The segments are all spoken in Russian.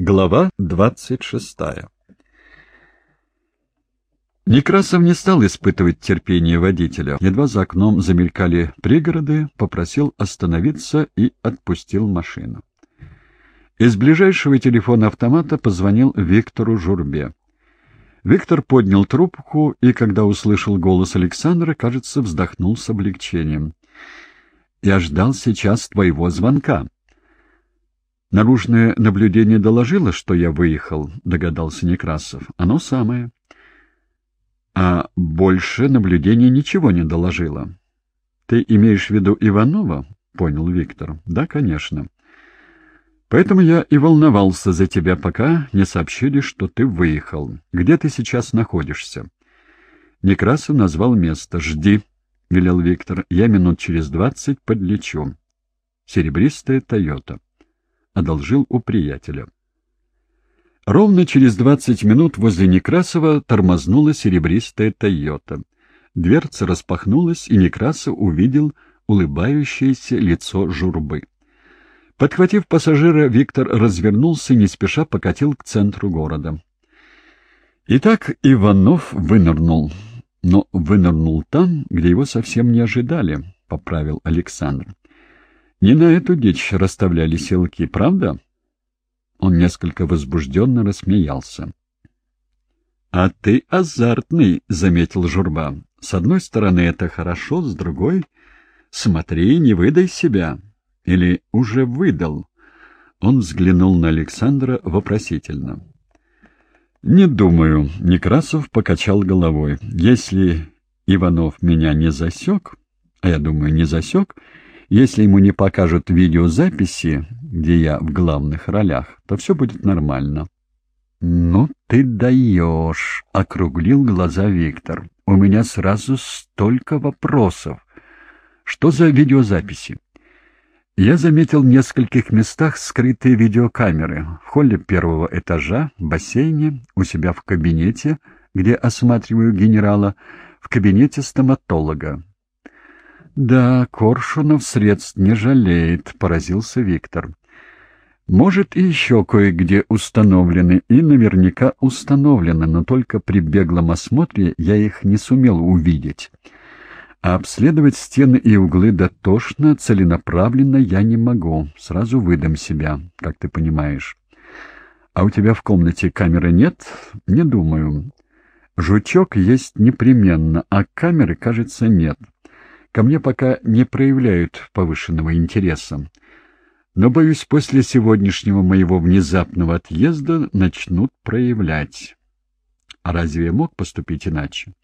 Глава двадцать шестая Некрасов не стал испытывать терпение водителя. Едва за окном замелькали пригороды, попросил остановиться и отпустил машину. Из ближайшего телефона автомата позвонил Виктору Журбе. Виктор поднял трубку и, когда услышал голос Александра, кажется, вздохнул с облегчением. «Я ждал сейчас твоего звонка». «Наружное наблюдение доложило, что я выехал», — догадался Некрасов. «Оно самое». «А больше наблюдение ничего не доложило». «Ты имеешь в виду Иванова?» — понял Виктор. «Да, конечно». «Поэтому я и волновался за тебя, пока не сообщили, что ты выехал. Где ты сейчас находишься?» Некрасов назвал место. «Жди», — велел Виктор. «Я минут через двадцать подлечу». Серебристая «Тойота» одолжил у приятеля. Ровно через двадцать минут возле Некрасова тормознула серебристая «Тойота». Дверца распахнулась, и Некрасов увидел улыбающееся лицо журбы. Подхватив пассажира, Виктор развернулся и не спеша покатил к центру города. Итак, Иванов вынырнул. Но вынырнул там, где его совсем не ожидали, — поправил Александр. Не на эту дичь расставляли силки, правда? Он несколько возбужденно рассмеялся. — А ты азартный, — заметил Журба. — С одной стороны, это хорошо, с другой — смотри, не выдай себя. Или уже выдал? Он взглянул на Александра вопросительно. — Не думаю, — Некрасов покачал головой. — Если Иванов меня не засек, а я думаю, не засек, — если ему не покажут видеозаписи, где я в главных ролях, то все будет нормально. — Ну ты даешь, — округлил глаза Виктор. — У меня сразу столько вопросов. Что за видеозаписи? Я заметил в нескольких местах скрытые видеокамеры. В холле первого этажа, в бассейне, у себя в кабинете, где осматриваю генерала, в кабинете стоматолога. «Да, Коршунов средств не жалеет», — поразился Виктор. «Может, и еще кое-где установлены, и наверняка установлены, но только при беглом осмотре я их не сумел увидеть. А обследовать стены и углы дотошно, целенаправленно я не могу, сразу выдам себя, как ты понимаешь. А у тебя в комнате камеры нет? Не думаю. Жучок есть непременно, а камеры, кажется, нет». Ко мне пока не проявляют повышенного интереса. Но, боюсь, после сегодняшнего моего внезапного отъезда начнут проявлять. А разве я мог поступить иначе?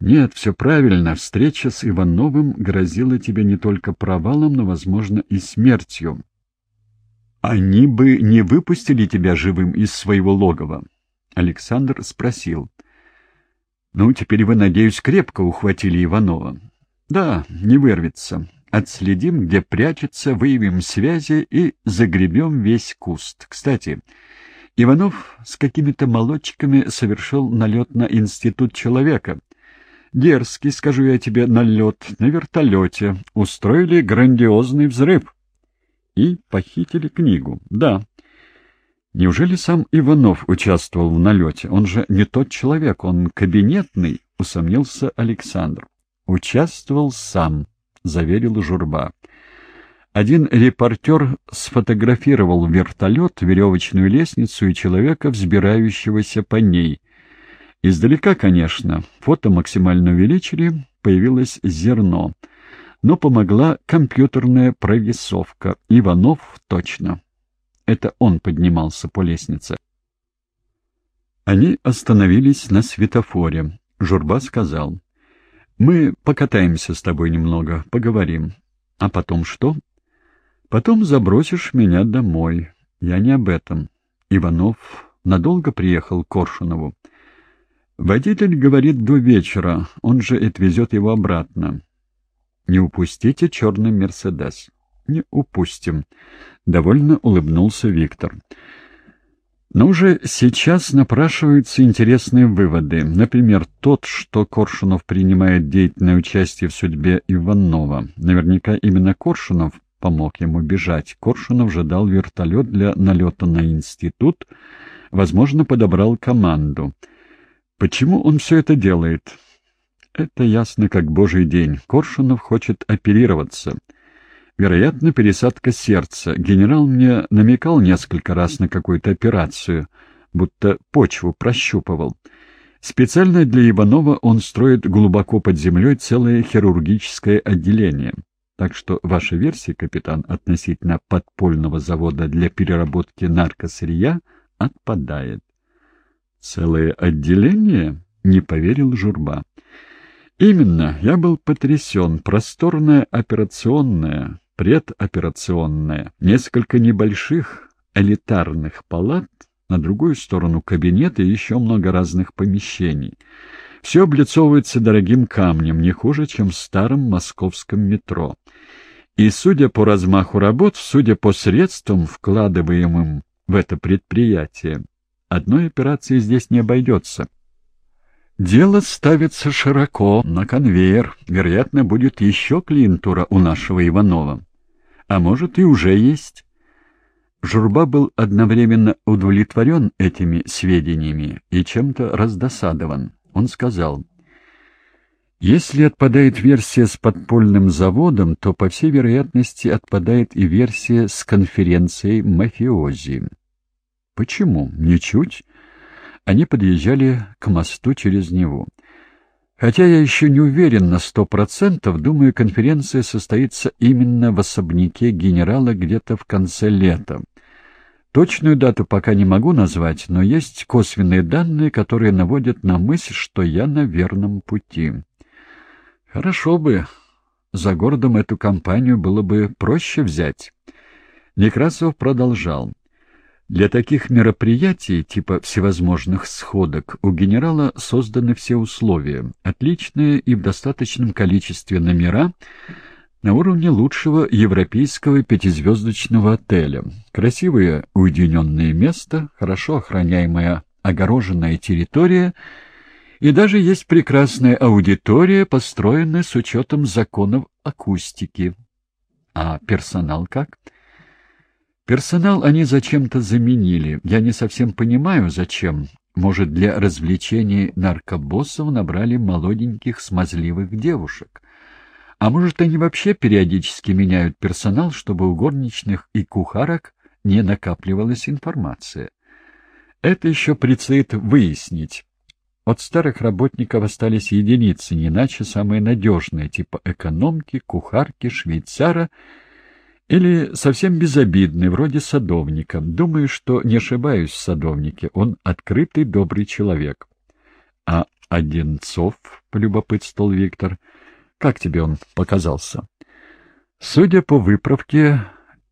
Нет, все правильно. Встреча с Ивановым грозила тебе не только провалом, но, возможно, и смертью. Они бы не выпустили тебя живым из своего логова. Александр спросил. Ну, теперь вы, надеюсь, крепко ухватили Иванова. Да, не вырвется. Отследим, где прячется, выявим связи и загребем весь куст. Кстати, Иванов с какими-то молодчиками совершил налет на Институт человека. Дерзкий, скажу я тебе, налет на вертолете. Устроили грандиозный взрыв. И похитили книгу. Да. Неужели сам Иванов участвовал в налете? Он же не тот человек, он кабинетный, усомнился Александр. Участвовал сам, заверил Журба. Один репортер сфотографировал вертолет, веревочную лестницу и человека, взбирающегося по ней. Издалека, конечно, фото максимально увеличили, появилось зерно. Но помогла компьютерная прорисовка. Иванов точно. Это он поднимался по лестнице. Они остановились на светофоре. Журба сказал. Мы покатаемся с тобой немного, поговорим. А потом что? Потом забросишь меня домой. Я не об этом. Иванов надолго приехал к Коршунову. Водитель говорит до вечера, он же отвезет его обратно. Не упустите черный «Мерседес». Не упустим. Довольно улыбнулся Виктор. Но уже сейчас напрашиваются интересные выводы. Например, тот, что Коршунов принимает деятельное участие в судьбе Иванова. Наверняка именно Коршунов помог ему бежать. Коршунов ждал вертолет для налета на институт, возможно, подобрал команду. Почему он все это делает? Это ясно, как божий день. Коршунов хочет оперироваться. Вероятно, пересадка сердца. Генерал мне намекал несколько раз на какую-то операцию, будто почву прощупывал. Специально для Иванова он строит глубоко под землей целое хирургическое отделение. Так что ваша версия, капитан, относительно подпольного завода для переработки наркосырья отпадает. Целое отделение? Не поверил Журба. Именно, я был потрясен. Просторная операционная, предоперационная, несколько небольших элитарных палат, на другую сторону кабинет и еще много разных помещений. Все облицовывается дорогим камнем, не хуже, чем в старом московском метро. И, судя по размаху работ, судя по средствам, вкладываемым в это предприятие, одной операции здесь не обойдется. Дело ставится широко, на конвейер. Вероятно, будет еще клиентура у нашего Иванова. А может, и уже есть. Журба был одновременно удовлетворен этими сведениями и чем-то раздосадован. Он сказал, «Если отпадает версия с подпольным заводом, то, по всей вероятности, отпадает и версия с конференцией мафиози». «Почему? Ничуть». Они подъезжали к мосту через него. Хотя я еще не уверен на сто процентов, думаю, конференция состоится именно в особняке генерала где-то в конце лета. Точную дату пока не могу назвать, но есть косвенные данные, которые наводят на мысль, что я на верном пути. Хорошо бы. За городом эту компанию было бы проще взять. Некрасов продолжал. Для таких мероприятий, типа всевозможных сходок, у генерала созданы все условия, отличные и в достаточном количестве номера на уровне лучшего европейского пятизвездочного отеля. Красивое уединенное место, хорошо охраняемая огороженная территория и даже есть прекрасная аудитория, построенная с учетом законов акустики. А персонал как? — Персонал они зачем-то заменили. Я не совсем понимаю, зачем. Может, для развлечений наркобоссов набрали молоденьких смазливых девушек. А может, они вообще периодически меняют персонал, чтобы у горничных и кухарок не накапливалась информация. Это еще предстоит выяснить. От старых работников остались единицы, не иначе самые надежные, типа экономки, кухарки, швейцара — или совсем безобидный, вроде садовника. Думаю, что не ошибаюсь в садовнике. Он открытый, добрый человек. — А Одинцов, — полюбопытствовал Виктор, — как тебе он показался? Судя по выправке,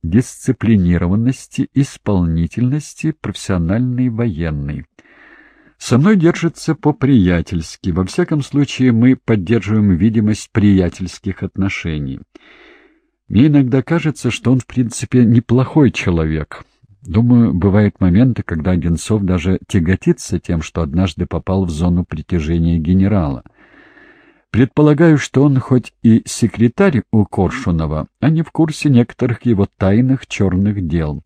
дисциплинированности, исполнительности, профессиональный военный. Со мной держится по-приятельски. Во всяком случае, мы поддерживаем видимость приятельских отношений. Мне иногда кажется, что он, в принципе, неплохой человек. Думаю, бывают моменты, когда Одинцов даже тяготится тем, что однажды попал в зону притяжения генерала. Предполагаю, что он хоть и секретарь у Коршунова, а не в курсе некоторых его тайных черных дел.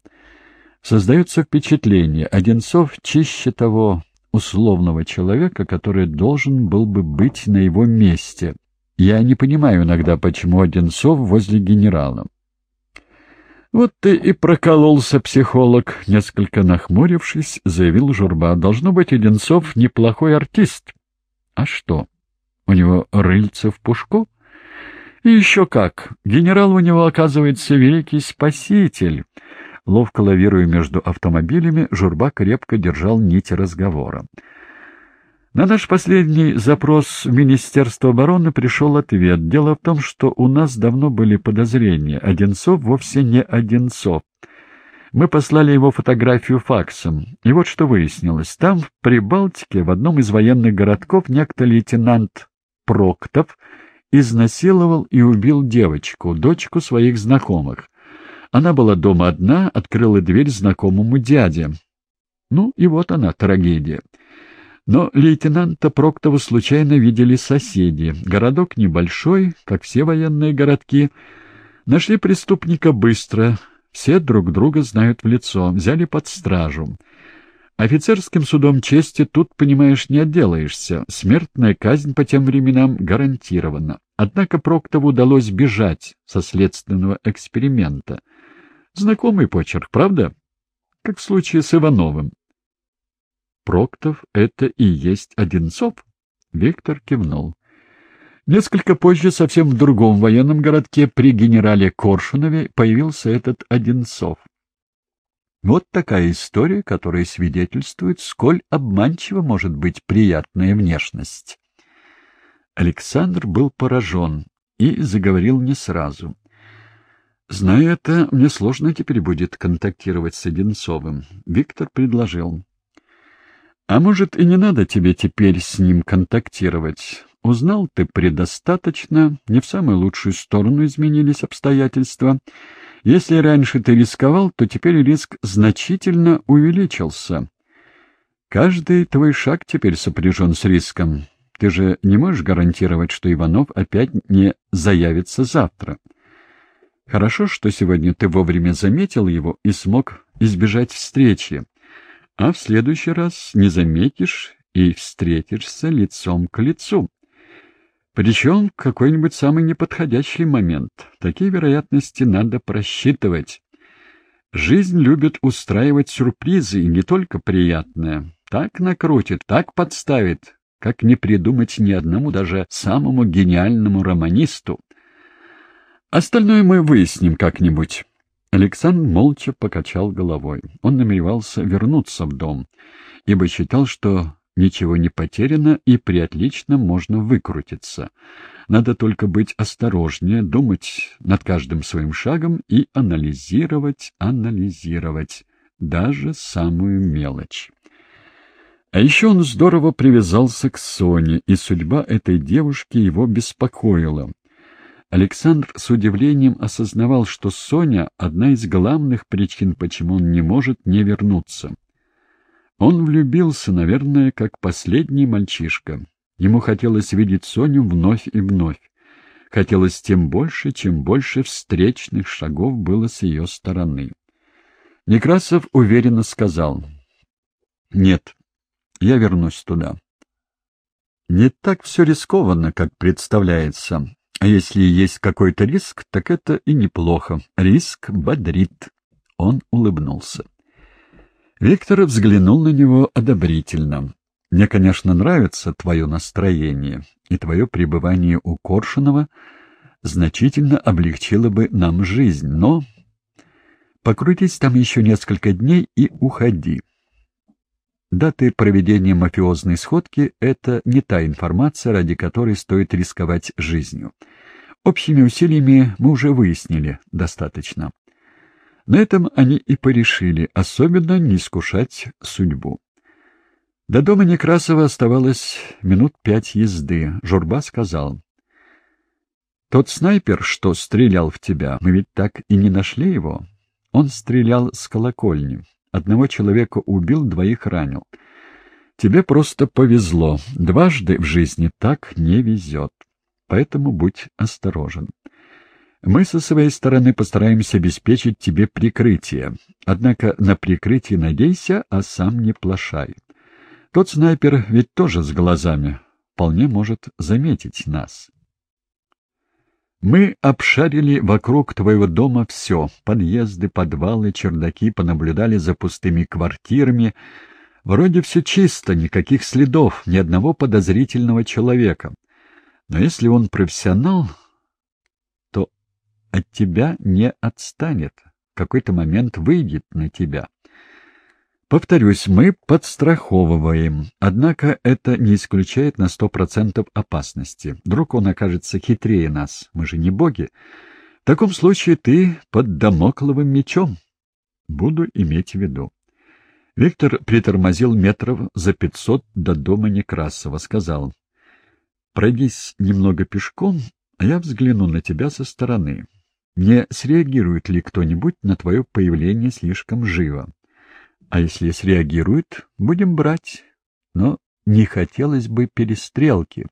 Создается впечатление, Одинцов чище того условного человека, который должен был бы быть на его месте, я не понимаю иногда, почему Одинцов возле генерала. «Вот ты и прокололся, психолог», — несколько нахмурившись, заявил Журба. «Должно быть, Одинцов неплохой артист». «А что, у него рыльце в пушку?» «И еще как! Генерал у него, оказывается, великий спаситель». Ловко лавируя между автомобилями, Журба крепко держал нить разговора. На наш последний запрос в Министерство обороны пришел ответ. Дело в том, что у нас давно были подозрения. Одинцов вовсе не Одинцов. Мы послали его фотографию факсом. И вот что выяснилось. Там, в Прибалтике, в одном из военных городков, некто лейтенант Проктов изнасиловал и убил девочку, дочку своих знакомых. Она была дома одна, открыла дверь знакомому дяде. Ну и вот она, трагедия. Но лейтенанта Проктова случайно видели соседи. Городок небольшой, как все военные городки, Нашли преступника быстро, все друг друга знают в лицо, взяли под стражу. Офицерским судом чести тут, понимаешь, не отделаешься. Смертная казнь по тем временам гарантирована. Однако Проктову удалось бежать со следственного эксперимента. Знакомый почерк, правда? Как в случае с Ивановым. Проктов — это и есть Одинцов? Виктор кивнул. Несколько позже, совсем в другом военном городке, при генерале Коршунове, появился этот Одинцов. Вот такая история, которая свидетельствует, сколь обманчива может быть приятная внешность. Александр был поражен и заговорил не сразу. Зная это, мне сложно теперь будет контактировать с Одинцовым. Виктор предложил. А может, и не надо тебе теперь с ним контактировать. Узнал ты предостаточно, не в самую лучшую сторону изменились обстоятельства. Если раньше ты рисковал, то теперь риск значительно увеличился. Каждый твой шаг теперь сопряжен с риском. Ты же не можешь гарантировать, что Иванов опять не заявится завтра. Хорошо, что сегодня ты вовремя заметил его и смог избежать встречи а в следующий раз не заметишь и встретишься лицом к лицу. Причем в какой-нибудь самый неподходящий момент. Такие вероятности надо просчитывать. Жизнь любит устраивать сюрпризы, и не только приятное. Так накрутит, так подставит, как не придумать ни одному, даже самому гениальному романисту. Остальное мы выясним как-нибудь. Александр молча покачал головой. Он намеревался вернуться в дом, ибо считал, что ничего не потеряно и приотлично можно выкрутиться. Надо только быть осторожнее, думать над каждым своим шагом и анализировать, анализировать, даже самую мелочь. А еще он здорово привязался к Соне, и судьба этой девушки его беспокоила. Александр с удивлением осознавал, что Соня — одна из главных причин, почему он не может не вернуться. Он влюбился, наверное, как последний мальчишка. Ему хотелось видеть Соню вновь и вновь. Хотелось тем больше, чем больше встречных шагов было с ее стороны. Некрасов уверенно сказал. «Нет, я вернусь туда». «Не так все рискованно, как представляется. А если есть какой-то риск, так это и неплохо. Риск бодрит. Он улыбнулся. Виктор взглянул на него одобрительно. «Мне, конечно, нравится твое настроение, и твое пребывание у Коршунова значительно облегчило бы нам жизнь, но покрутись там еще несколько дней и уходи. Даты проведения мафиозной сходки — это не та информация, ради которой стоит рисковать жизнью. Общими усилиями мы уже выяснили достаточно. На этом они и порешили, особенно не искушать судьбу. До дома Некрасова оставалось минут пять езды. Журба сказал. «Тот снайпер, что стрелял в тебя, мы ведь так и не нашли его. Он стрелял с колокольни. Одного человека убил, двоих ранил. Тебе просто повезло. Дважды в жизни так не везет. Поэтому будь осторожен. Мы со своей стороны постараемся обеспечить тебе прикрытие. Однако на прикрытие надейся, а сам не плашай. Тот снайпер ведь тоже с глазами. Вполне может заметить нас. Мы обшарили вокруг твоего дома все — подъезды, подвалы, чердаки, понаблюдали за пустыми квартирами. Вроде все чисто, никаких следов, ни одного подозрительного человека. Но если он профессионал, то от тебя не отстанет, в какой-то момент выйдет на тебя. Повторюсь, мы подстраховываем, однако это не исключает на сто процентов опасности. Вдруг он окажется хитрее нас, мы же не боги. В таком случае ты под домокловым мечом. Буду иметь в виду. Виктор притормозил метров за пятьсот до дома Некрасова, сказал, «Пройдись немного пешком, а я взгляну на тебя со стороны. Не среагирует ли кто-нибудь на твое появление слишком живо?» А если среагирует, будем брать. Но не хотелось бы перестрелки.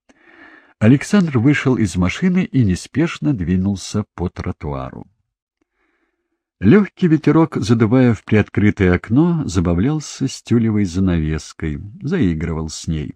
Александр вышел из машины и неспешно двинулся по тротуару. Легкий ветерок, задувая в приоткрытое окно, забавлялся с тюлевой занавеской, заигрывал с ней.